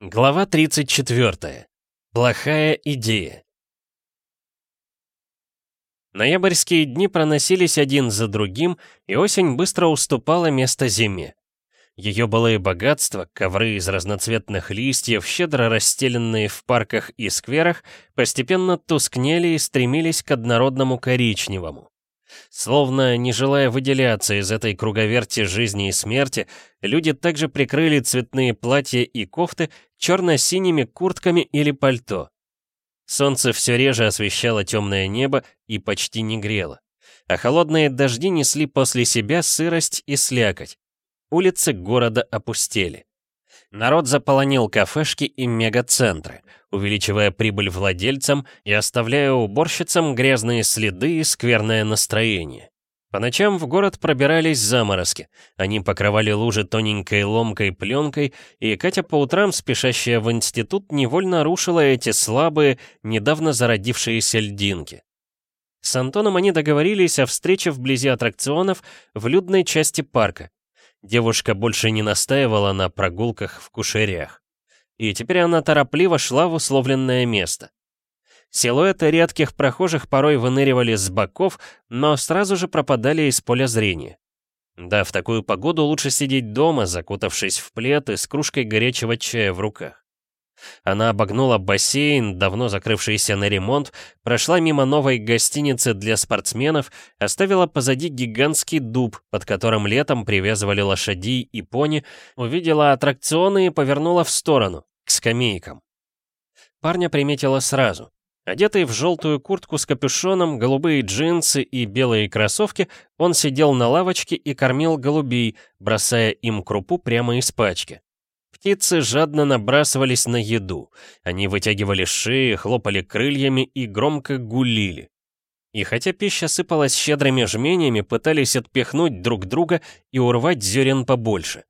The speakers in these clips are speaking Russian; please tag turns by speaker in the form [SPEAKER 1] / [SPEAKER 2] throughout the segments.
[SPEAKER 1] Глава 34. Плохая идея. Ноябрьские дни проносились один за другим, и осень быстро уступала место зиме. Ее былые богатства, ковры из разноцветных листьев, щедро расстеленные в парках и скверах, постепенно тускнели и стремились к однородному коричневому. Словно не желая выделяться из этой круговерти жизни и смерти, люди также прикрыли цветные платья и кофты черно-синими куртками или пальто. Солнце все реже освещало темное небо и почти не грело. А холодные дожди несли после себя сырость и слякоть. Улицы города опустели. Народ заполонил кафешки и мегацентры, увеличивая прибыль владельцам и оставляя уборщицам грязные следы и скверное настроение. По ночам в город пробирались заморозки. Они покрывали лужи тоненькой ломкой пленкой, и Катя по утрам, спешащая в институт, невольно рушила эти слабые, недавно зародившиеся льдинки. С Антоном они договорились о встрече вблизи аттракционов в людной части парка. Девушка больше не настаивала на прогулках в кушерях. И теперь она торопливо шла в условленное место. Силуэты редких прохожих порой выныривали с боков, но сразу же пропадали из поля зрения. Да, в такую погоду лучше сидеть дома, закутавшись в плед и с кружкой горячего чая в руках. Она обогнула бассейн, давно закрывшийся на ремонт, прошла мимо новой гостиницы для спортсменов, оставила позади гигантский дуб, под которым летом привязывали лошадей и пони, увидела аттракционы и повернула в сторону, к скамейкам. Парня приметила сразу. Одетый в желтую куртку с капюшоном, голубые джинсы и белые кроссовки, он сидел на лавочке и кормил голубей, бросая им крупу прямо из пачки. Птицы жадно набрасывались на еду. Они вытягивали шеи, хлопали крыльями и громко гулили. И хотя пища сыпалась щедрыми жменями, пытались отпихнуть друг друга и урвать зерен побольше.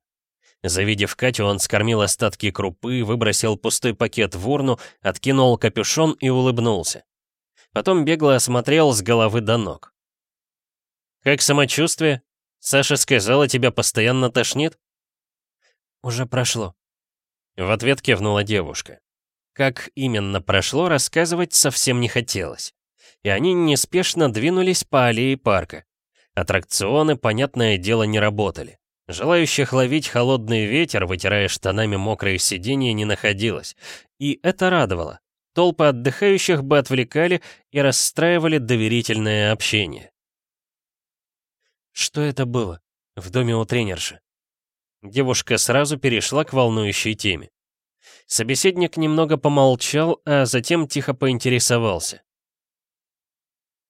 [SPEAKER 1] Завидев Катю, он скормил остатки крупы, выбросил пустой пакет в урну, откинул капюшон и улыбнулся. Потом бегло осмотрел с головы до ног. «Как самочувствие? Саша сказала, тебя постоянно тошнит?»
[SPEAKER 2] «Уже прошло».
[SPEAKER 1] В ответ кивнула девушка. Как именно прошло, рассказывать совсем не хотелось. И они неспешно двинулись по аллее парка. Аттракционы, понятное дело, не работали. Желающих ловить холодный ветер, вытирая штанами мокрые сиденья, не находилось. И это радовало. Толпы отдыхающих бы отвлекали и расстраивали доверительное общение.
[SPEAKER 2] Что это было? В доме у тренерши.
[SPEAKER 1] Девушка сразу перешла к волнующей теме. Собеседник немного помолчал, а затем тихо поинтересовался.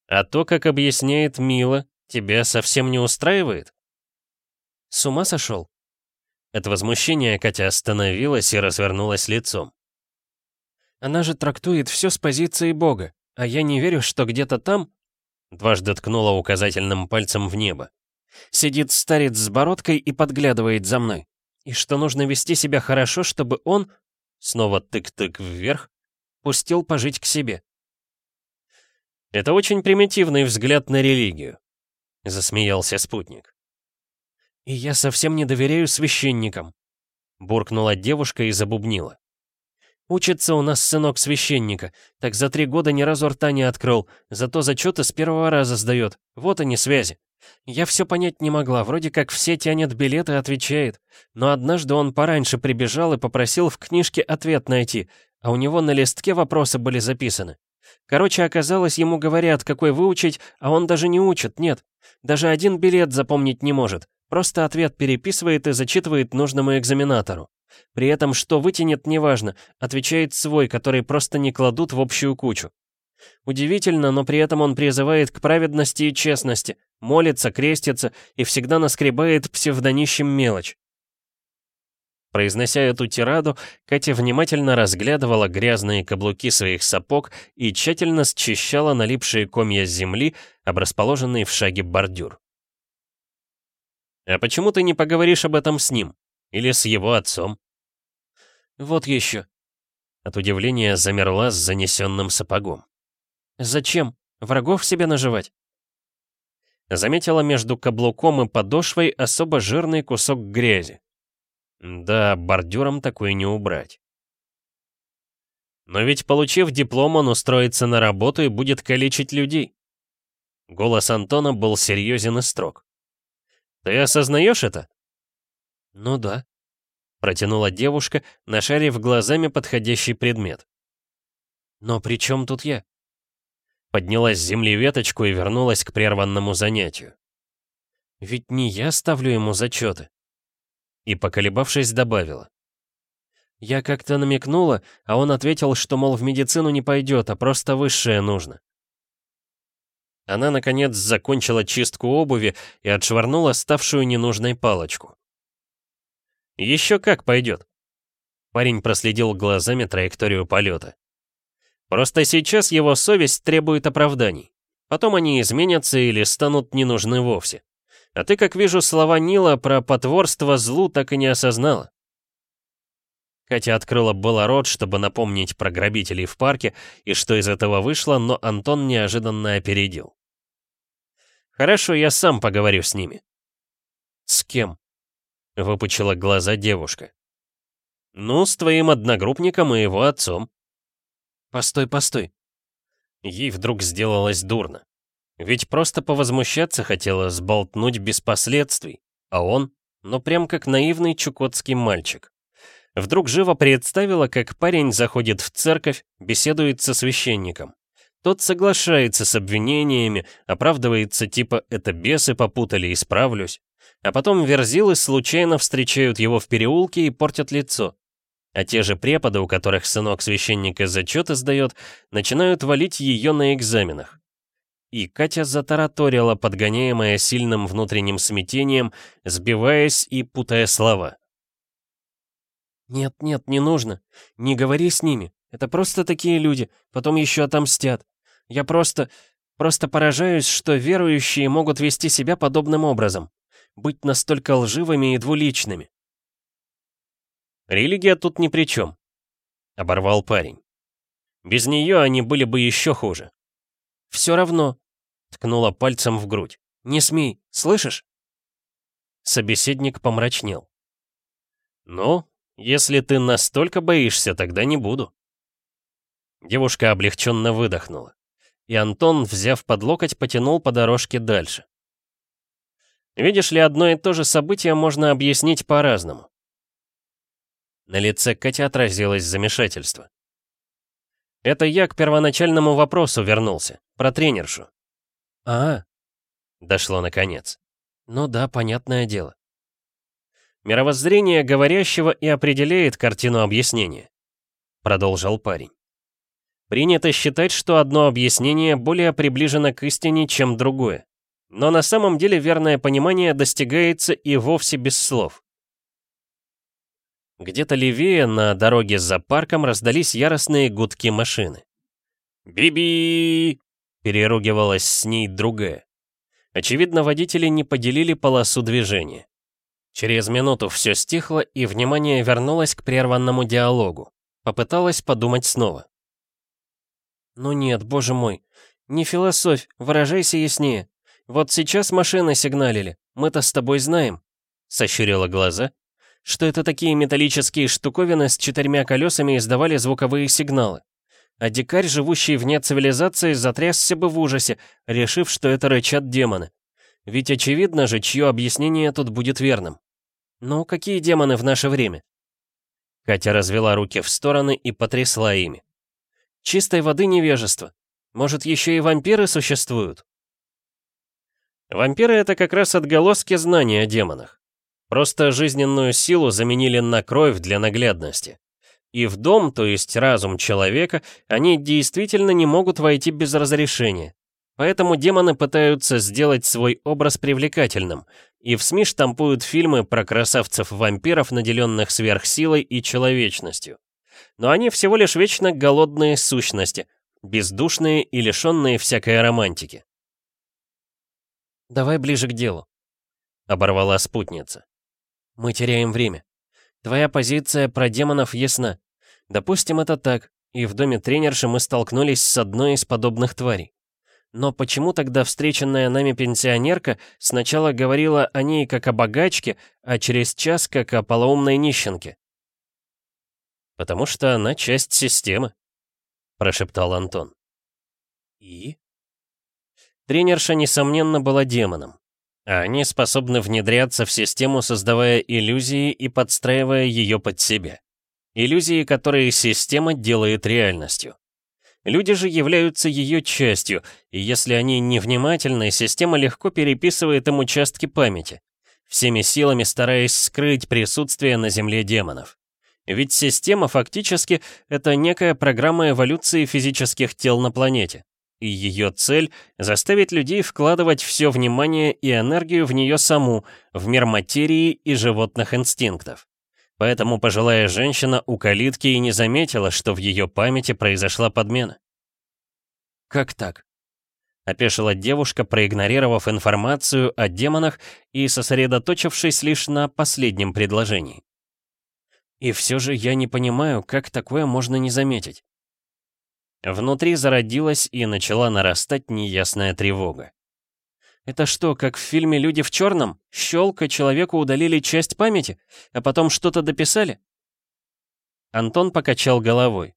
[SPEAKER 1] «А то, как объясняет Мила, тебя совсем не устраивает?»
[SPEAKER 2] С ума сошел?»
[SPEAKER 1] От возмущения Катя остановилась и развернулась лицом.
[SPEAKER 2] «Она же трактует все с позиции Бога, а я не верю, что где-то там...»
[SPEAKER 1] Дважды ткнула указательным пальцем в небо.
[SPEAKER 2] «Сидит старец с бородкой и подглядывает за мной. И что нужно вести себя хорошо, чтобы он...» Снова тык-тык вверх. Пустил пожить к себе.
[SPEAKER 1] «Это очень примитивный взгляд на религию», — засмеялся спутник.
[SPEAKER 2] «И я совсем не доверяю священникам», — буркнула девушка и забубнила. «Учится у нас сынок священника, так за три года ни разу рта не открыл, зато зачеты с первого раза сдает. Вот они связи. Я все понять не могла, вроде как все тянет билеты и отвечает. Но однажды он пораньше прибежал и попросил в книжке ответ найти, а у него на листке вопросы были записаны. Короче, оказалось, ему говорят, какой выучить, а он даже не учит, нет. Даже один билет запомнить не может. Просто ответ переписывает и зачитывает нужному экзаменатору. При этом что вытянет, неважно, отвечает свой, который просто не кладут в общую кучу. Удивительно, но при этом он призывает к праведности и честности, молится, крестится и всегда наскребает псевдонищем мелочь. Произнося эту тираду, Катя внимательно разглядывала грязные каблуки своих сапог и тщательно счищала налипшие комья земли, об в шаге бордюр. «А почему ты не поговоришь об этом с ним? Или с его отцом?» «Вот еще».
[SPEAKER 1] От удивления замерла с занесенным сапогом.
[SPEAKER 2] «Зачем? Врагов себе наживать?»
[SPEAKER 1] Заметила между каблуком и подошвой особо жирный кусок грязи. Да, бордюром такой не убрать. Но ведь, получив диплом, он устроится на работу и будет калечить людей. Голос Антона был серьезен и строг. «Ты осознаешь это?»
[SPEAKER 2] «Ну да», —
[SPEAKER 1] протянула девушка, нашарив глазами подходящий предмет.
[SPEAKER 2] «Но при чем тут я?»
[SPEAKER 1] Поднялась с земли веточку и вернулась к прерванному занятию.
[SPEAKER 2] «Ведь не я ставлю ему зачеты».
[SPEAKER 1] И, поколебавшись, добавила.
[SPEAKER 2] Я как-то намекнула, а он ответил, что, мол, в медицину не пойдет, а просто высшее нужно.
[SPEAKER 1] Она, наконец, закончила чистку обуви и отшвырнула ставшую ненужной палочку. «Еще как пойдет». Парень проследил глазами траекторию полета. «Просто сейчас его совесть требует оправданий. Потом они изменятся или станут не нужны вовсе. А ты, как вижу, слова Нила про потворство злу так и не осознала. Катя открыла было рот, чтобы напомнить про грабителей в парке и что из этого вышло, но Антон неожиданно опередил. «Хорошо, я сам поговорю с ними».
[SPEAKER 2] «С кем?»
[SPEAKER 1] — выпучила глаза девушка. «Ну, с твоим одногруппником и его отцом».
[SPEAKER 2] «Постой, постой».
[SPEAKER 1] Ей вдруг сделалось дурно. Ведь просто повозмущаться хотела, сболтнуть без последствий. А он, ну прям как наивный чукотский мальчик. Вдруг живо представила, как парень заходит в церковь, беседует со священником. Тот соглашается с обвинениями, оправдывается типа «это бесы попутали, исправлюсь». А потом верзилы случайно встречают его в переулке и портят лицо. А те же преподы, у которых сынок священника зачеты сдает, начинают валить ее на экзаменах. И Катя затараторила, подгоняемая сильным внутренним смятением, сбиваясь и путая слова.
[SPEAKER 2] «Нет, нет, не нужно. Не говори с ними. Это просто такие люди. Потом еще отомстят. Я просто... просто поражаюсь, что верующие могут вести себя подобным образом. Быть настолько лживыми и двуличными».
[SPEAKER 1] «Религия тут ни при чем», — оборвал парень. «Без нее они были бы еще хуже».
[SPEAKER 2] «Все равно», — ткнула пальцем в грудь. «Не смей, слышишь?»
[SPEAKER 1] Собеседник помрачнел. «Ну, если ты настолько боишься, тогда не буду». Девушка облегченно выдохнула. И Антон, взяв под локоть, потянул по дорожке дальше. Видишь ли, одно и то же событие можно объяснить по-разному. На лице Кати отразилось замешательство. Это я к первоначальному вопросу вернулся, про тренершу.
[SPEAKER 2] А,
[SPEAKER 1] дошло наконец.
[SPEAKER 2] Ну да, понятное дело.
[SPEAKER 1] Мировоззрение говорящего и определяет картину объяснения. Продолжил парень. Принято считать, что одно объяснение более приближено к истине, чем другое. Но на самом деле верное понимание достигается и вовсе без слов. Где-то левее, на дороге за парком, раздались яростные гудки машины. «Би-би!» — переругивалась с ней другая. Очевидно, водители не поделили полосу движения. Через минуту все стихло, и внимание вернулось к прерванному диалогу. Попыталась подумать снова.
[SPEAKER 2] «Ну нет, боже мой, не философь, выражайся яснее. Вот сейчас машины сигналили, мы-то с тобой знаем», — сощурила глаза, что это такие металлические штуковины с четырьмя колесами издавали звуковые сигналы. А дикарь, живущий вне цивилизации, затрясся бы в ужасе, решив, что это рычат демоны. Ведь очевидно же, чье объяснение тут будет верным. Ну, какие демоны в наше время? Катя развела руки в стороны и потрясла ими. Чистой воды невежество. Может, еще и вампиры существуют? Вампиры — это как раз отголоски знаний о демонах. Просто жизненную силу заменили на кровь для наглядности. И в дом, то есть разум человека, они действительно не могут войти без разрешения. Поэтому демоны пытаются сделать свой образ привлекательным, и в СМИ штампуют фильмы про красавцев-вампиров, наделенных сверхсилой и человечностью. Но они всего лишь вечно голодные сущности, бездушные и лишенные всякой романтики. «Давай ближе к делу», — оборвала спутница. «Мы теряем время. Твоя позиция про демонов ясна. Допустим, это так, и в доме тренерши мы столкнулись с одной из подобных тварей. Но почему тогда встреченная нами пенсионерка сначала говорила о ней как о богачке, а через час как о полоумной нищенке?
[SPEAKER 1] Потому что она часть системы, прошептал Антон.
[SPEAKER 2] «И?»
[SPEAKER 1] Тренерша, несомненно, была демоном. А они способны внедряться в систему, создавая иллюзии и подстраивая ее под себя. Иллюзии, которые система делает реальностью. Люди же являются ее частью, и если они невнимательны, система легко переписывает им участки памяти, всеми силами стараясь скрыть присутствие на Земле демонов. Ведь система фактически это некая программа эволюции физических тел на планете. И ее цель — заставить людей вкладывать все внимание и энергию в нее саму, в мир материи и животных инстинктов. Поэтому пожилая женщина у калитки и не заметила, что в ее памяти произошла подмена.
[SPEAKER 2] «Как так?»
[SPEAKER 1] — опешила девушка, проигнорировав информацию о демонах и сосредоточившись лишь на последнем предложении.
[SPEAKER 2] «И все же я не понимаю, как такое можно не заметить».
[SPEAKER 1] Внутри зародилась и начала нарастать неясная тревога.
[SPEAKER 2] Это что, как в фильме «Люди в черном»? Щелка, человеку удалили часть памяти, а потом что-то дописали?
[SPEAKER 1] Антон покачал головой.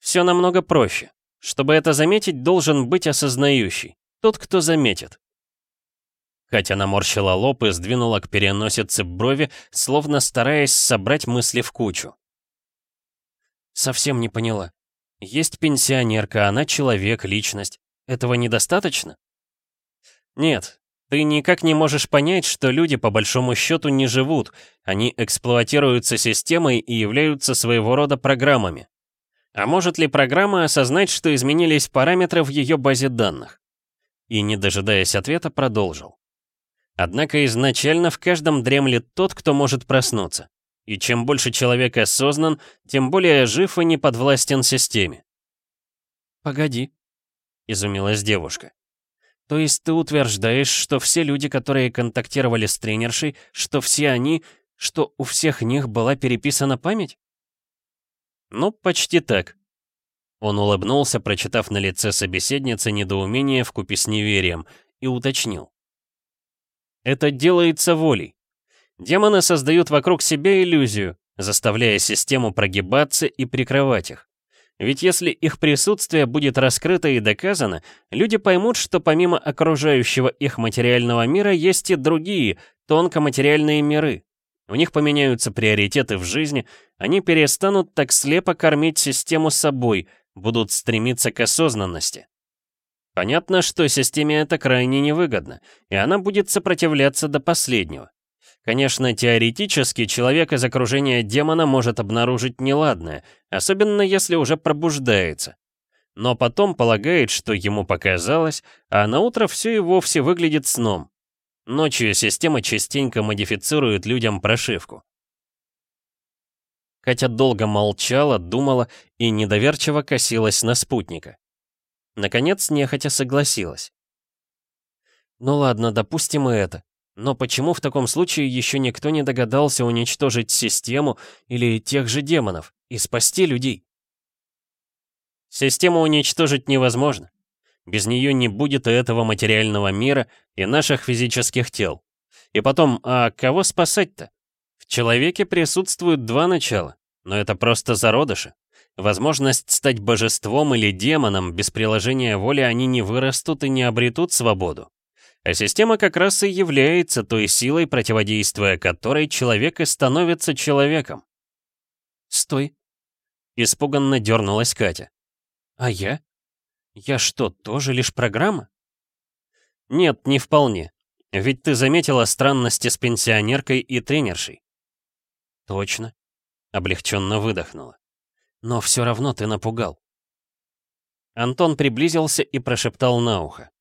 [SPEAKER 1] Все намного проще. Чтобы это заметить, должен быть осознающий. Тот, кто заметит. Катя наморщила лоб и сдвинула к переносице брови, словно стараясь собрать мысли в кучу.
[SPEAKER 2] Совсем не поняла. Есть пенсионерка, она человек, личность. Этого недостаточно?
[SPEAKER 1] Нет, ты никак не можешь понять, что люди по большому счету не живут, они эксплуатируются системой и являются своего рода программами. А может ли программа осознать, что изменились параметры в ее базе данных? И, не дожидаясь ответа, продолжил. Однако изначально в каждом дремлет тот, кто может проснуться. И чем больше человек осознан, тем более жив и не подвластен системе.
[SPEAKER 2] «Погоди», — изумилась девушка. То есть ты утверждаешь, что все люди, которые контактировали с тренершей, что все они, что у всех них была переписана память?
[SPEAKER 1] Ну, почти так. Он улыбнулся, прочитав на лице собеседницы недоумение вкупе с неверием, и уточнил. Это делается волей. Демоны создают вокруг себя иллюзию, заставляя систему прогибаться и прикрывать их. Ведь если их присутствие будет раскрыто и доказано, люди поймут, что помимо окружающего их материального мира есть и другие, тонкоматериальные миры. У них поменяются приоритеты в жизни, они перестанут так слепо кормить систему собой, будут стремиться к осознанности. Понятно, что системе это крайне невыгодно, и она будет сопротивляться до последнего. Конечно, теоретически человек из окружения демона может обнаружить неладное, особенно если уже пробуждается. Но потом полагает, что ему показалось, а на утро все и вовсе выглядит сном. Ночью система частенько модифицирует людям прошивку. Катя долго молчала, думала и недоверчиво косилась на спутника. Наконец, нехотя согласилась.
[SPEAKER 2] «Ну ладно, допустим и это. Но почему в таком случае еще никто не догадался уничтожить систему или тех же демонов и спасти людей?
[SPEAKER 1] Систему уничтожить невозможно. Без нее не будет и этого материального мира, и наших физических тел. И потом, а кого спасать-то? В человеке присутствуют два начала, но это просто зародыши. Возможность стать божеством или демоном без приложения воли они не вырастут и не обретут свободу. А система как раз и является той силой, противодействуя которой человек и становится человеком.
[SPEAKER 2] «Стой!»
[SPEAKER 1] — испуганно дернулась Катя.
[SPEAKER 2] «А я? Я что, тоже лишь программа?»
[SPEAKER 1] «Нет, не вполне. Ведь ты заметила странности с пенсионеркой и тренершей».
[SPEAKER 2] «Точно», —
[SPEAKER 1] облегченно выдохнула.
[SPEAKER 2] «Но все равно ты напугал».
[SPEAKER 1] Антон приблизился и прошептал на ухо.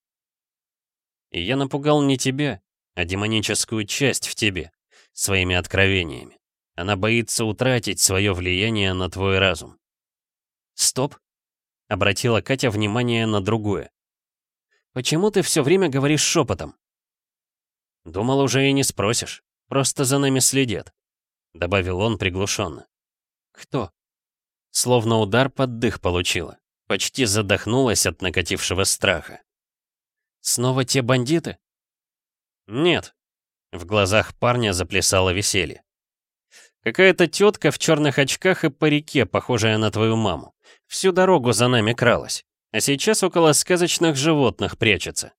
[SPEAKER 1] И я напугал не тебя, а демоническую часть в тебе, своими откровениями. Она боится утратить свое влияние на твой разум.
[SPEAKER 2] «Стоп!»
[SPEAKER 1] — обратила Катя внимание на другое.
[SPEAKER 2] «Почему ты все время говоришь шепотом?»
[SPEAKER 1] «Думал, уже и не спросишь. Просто за нами следят», — добавил он приглушенно.
[SPEAKER 2] «Кто?»
[SPEAKER 1] Словно удар под дых получила. Почти задохнулась от накатившего страха.
[SPEAKER 2] Снова те бандиты?
[SPEAKER 1] Нет. В глазах парня заплясало веселье. Какая-то тетка в черных очках и парике, похожая на твою маму. Всю дорогу за нами кралась. А сейчас около сказочных животных прячется.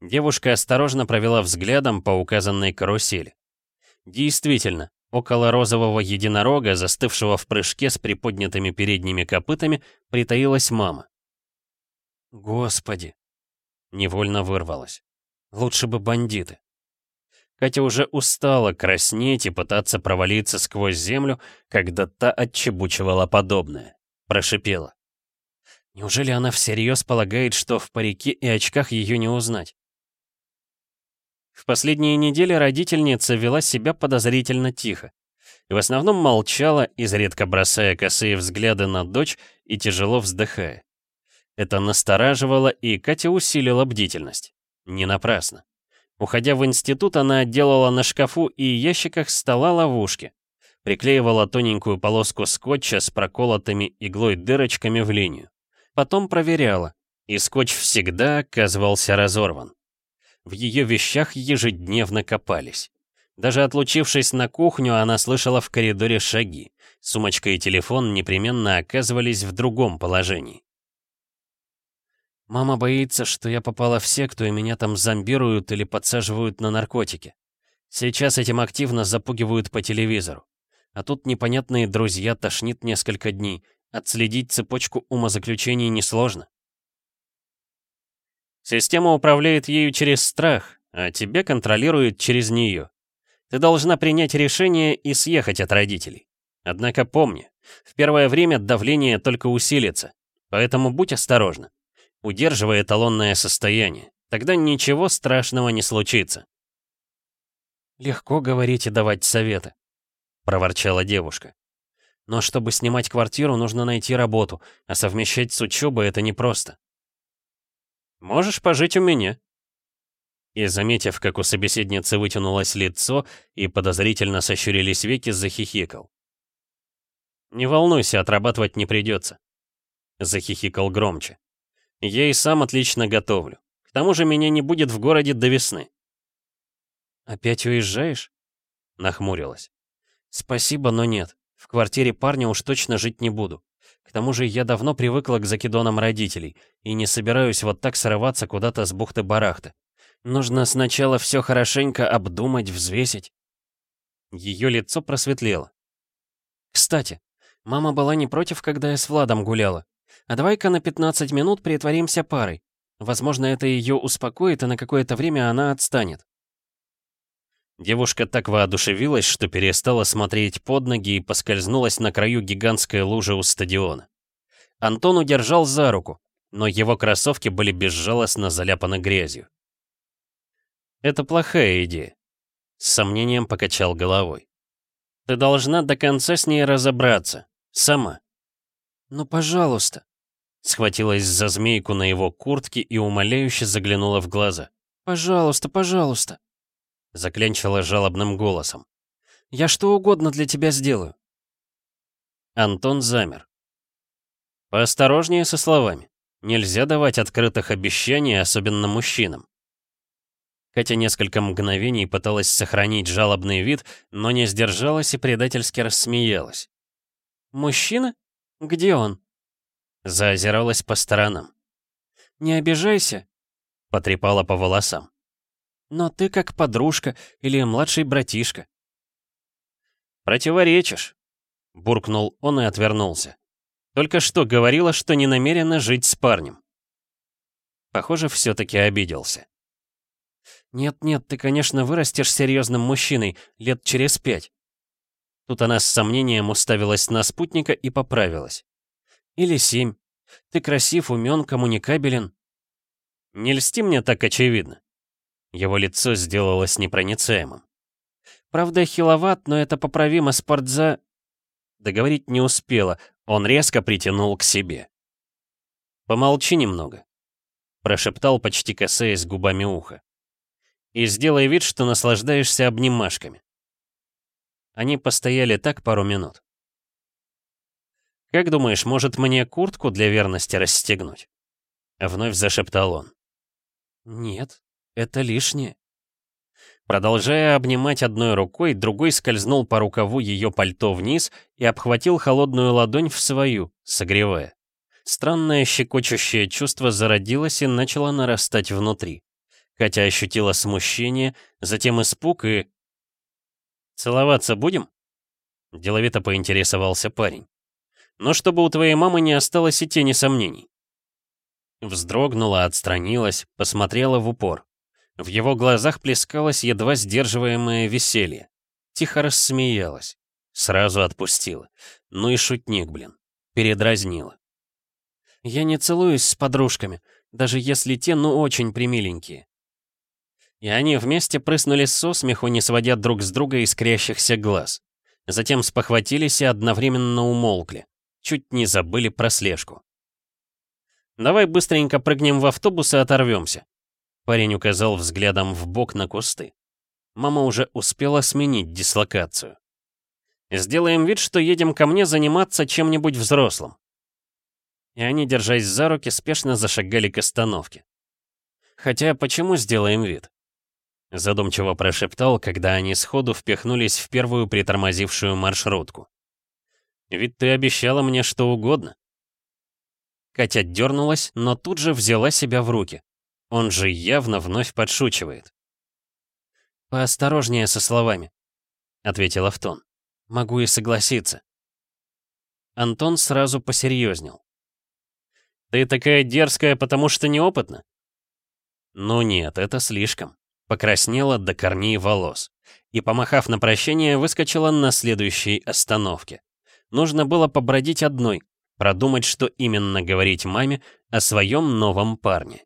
[SPEAKER 1] Девушка осторожно провела взглядом по указанной карусели. Действительно, около розового единорога, застывшего в прыжке с приподнятыми передними копытами, притаилась мама. «Господи!» — невольно вырвалась. «Лучше бы бандиты». Катя уже устала краснеть и пытаться провалиться сквозь землю, когда та отчебучивала подобное. Прошипела. Неужели она всерьез полагает, что в парике и очках ее не узнать? В последние недели родительница вела себя подозрительно тихо. И в основном молчала, изредка бросая косые взгляды на дочь и тяжело вздыхая. Это настораживало, и Катя усилила бдительность. Не напрасно. Уходя в институт, она отделала на шкафу и ящиках стола ловушки. Приклеивала тоненькую полоску скотча с проколотыми иглой дырочками в линию. Потом проверяла, и скотч всегда оказывался разорван. В ее вещах ежедневно копались. Даже отлучившись на кухню, она слышала в коридоре шаги. Сумочка и телефон непременно оказывались в другом положении. Мама боится, что я попала в секту и меня там зомбируют или подсаживают на наркотики. Сейчас этим активно запугивают по телевизору. А тут непонятные друзья тошнит несколько дней. Отследить цепочку умозаключений несложно. Система управляет ею через страх, а тебя контролирует через нее. Ты должна принять решение и съехать от родителей. Однако помни, в первое время давление только усилится, поэтому будь осторожна. Удерживай эталонное состояние, тогда ничего страшного не случится. «Легко говорить и давать советы», — проворчала девушка. «Но чтобы снимать квартиру, нужно найти работу, а совмещать с учебой это непросто. Можешь пожить у меня». И, заметив, как у собеседницы вытянулось лицо и подозрительно сощурились веки, захихикал. «Не волнуйся, отрабатывать не придется», — захихикал громче. «Я и сам отлично готовлю. К тому же меня не будет в городе до весны». «Опять уезжаешь?» — нахмурилась. «Спасибо, но нет. В квартире парня уж точно жить не буду. К тому же я давно привыкла к закидонам родителей и не собираюсь вот так срываться куда-то с бухты-барахты. Нужно сначала все хорошенько обдумать, взвесить. Ее лицо просветлело. Кстати, мама была не против, когда я с Владом гуляла. А давай-ка на 15 минут притворимся парой. Возможно, это ее успокоит, и на какое-то время она отстанет. Девушка так воодушевилась, что перестала смотреть под ноги и поскользнулась на краю гигантской лужи у стадиона. Антон удержал за руку, но его кроссовки были безжалостно заляпаны грязью. «Это плохая идея», — с сомнением покачал головой. «Ты должна до конца с ней разобраться. Сама». «Ну, пожалуйста», — схватилась за змейку на его куртке и умоляюще заглянула в глаза. «Пожалуйста, пожалуйста». Заклянчила жалобным голосом. «Я что угодно для тебя сделаю». Антон замер. «Поосторожнее со словами. Нельзя давать открытых обещаний, особенно мужчинам». Катя несколько мгновений пыталась сохранить жалобный вид, но не сдержалась и предательски рассмеялась. «Мужчина? Где он?» Заозиралась по сторонам. «Не обижайся», — потрепала по волосам. Но ты как подружка или младший братишка. Противоречишь, буркнул он и отвернулся. Только что говорила, что не намерена жить с парнем. Похоже, все-таки обиделся. «Нет-нет, ты, конечно, вырастешь серьезным мужчиной лет через пять». Тут она с сомнением уставилась на спутника и поправилась. «Или семь. Ты красив, умен, коммуникабелен». «Не льсти мне так очевидно. Его лицо сделалось непроницаемым. Правда, хиловат, но это поправимо спортза... Договорить не успела, он резко притянул к себе. «Помолчи немного», — прошептал, почти касаясь губами уха. «И сделай вид, что наслаждаешься обнимашками». Они постояли так пару минут. «Как думаешь, может мне куртку для верности расстегнуть?» Вновь зашептал он. «Нет», это лишнее. Продолжая обнимать одной рукой, другой скользнул по рукаву ее пальто вниз и обхватил холодную ладонь в свою, согревая. Странное щекочущее чувство зародилось и начало нарастать внутри. Катя ощутила смущение, затем испуг и... «Целоваться будем?» Деловито поинтересовался парень. «Но чтобы у твоей мамы не осталось и тени сомнений». Вздрогнула, отстранилась, посмотрела в упор. В его глазах плескалось едва сдерживаемое веселье. Тихо рассмеялась. Сразу отпустила. Ну и шутник, блин. Передразнила. «Я не целуюсь с подружками, даже если те, ну, очень примиленькие». И они вместе прыснули со смеху, не сводя друг с друга искрящихся глаз. Затем спохватились и одновременно умолкли. Чуть не забыли про слежку. «Давай быстренько прыгнем в автобус и оторвемся. Парень указал взглядом в бок на кусты. Мама уже успела сменить дислокацию. «Сделаем вид, что едем ко мне заниматься чем-нибудь взрослым». И они, держась за руки, спешно зашагали к остановке. «Хотя почему сделаем вид?» Задумчиво прошептал, когда они сходу впихнулись в первую притормозившую маршрутку. «Ведь ты обещала мне что угодно». Катя дернулась, но тут же взяла себя в руки. Он же явно вновь подшучивает. «Поосторожнее со словами», — ответил Автон. «Могу и согласиться». Антон сразу посерьезнел. «Ты такая дерзкая, потому что неопытна?» «Ну нет, это слишком». Покраснела до корней волос. И, помахав на прощание, выскочила на следующей остановке. Нужно было побродить одной, продумать, что именно говорить маме о своем новом парне.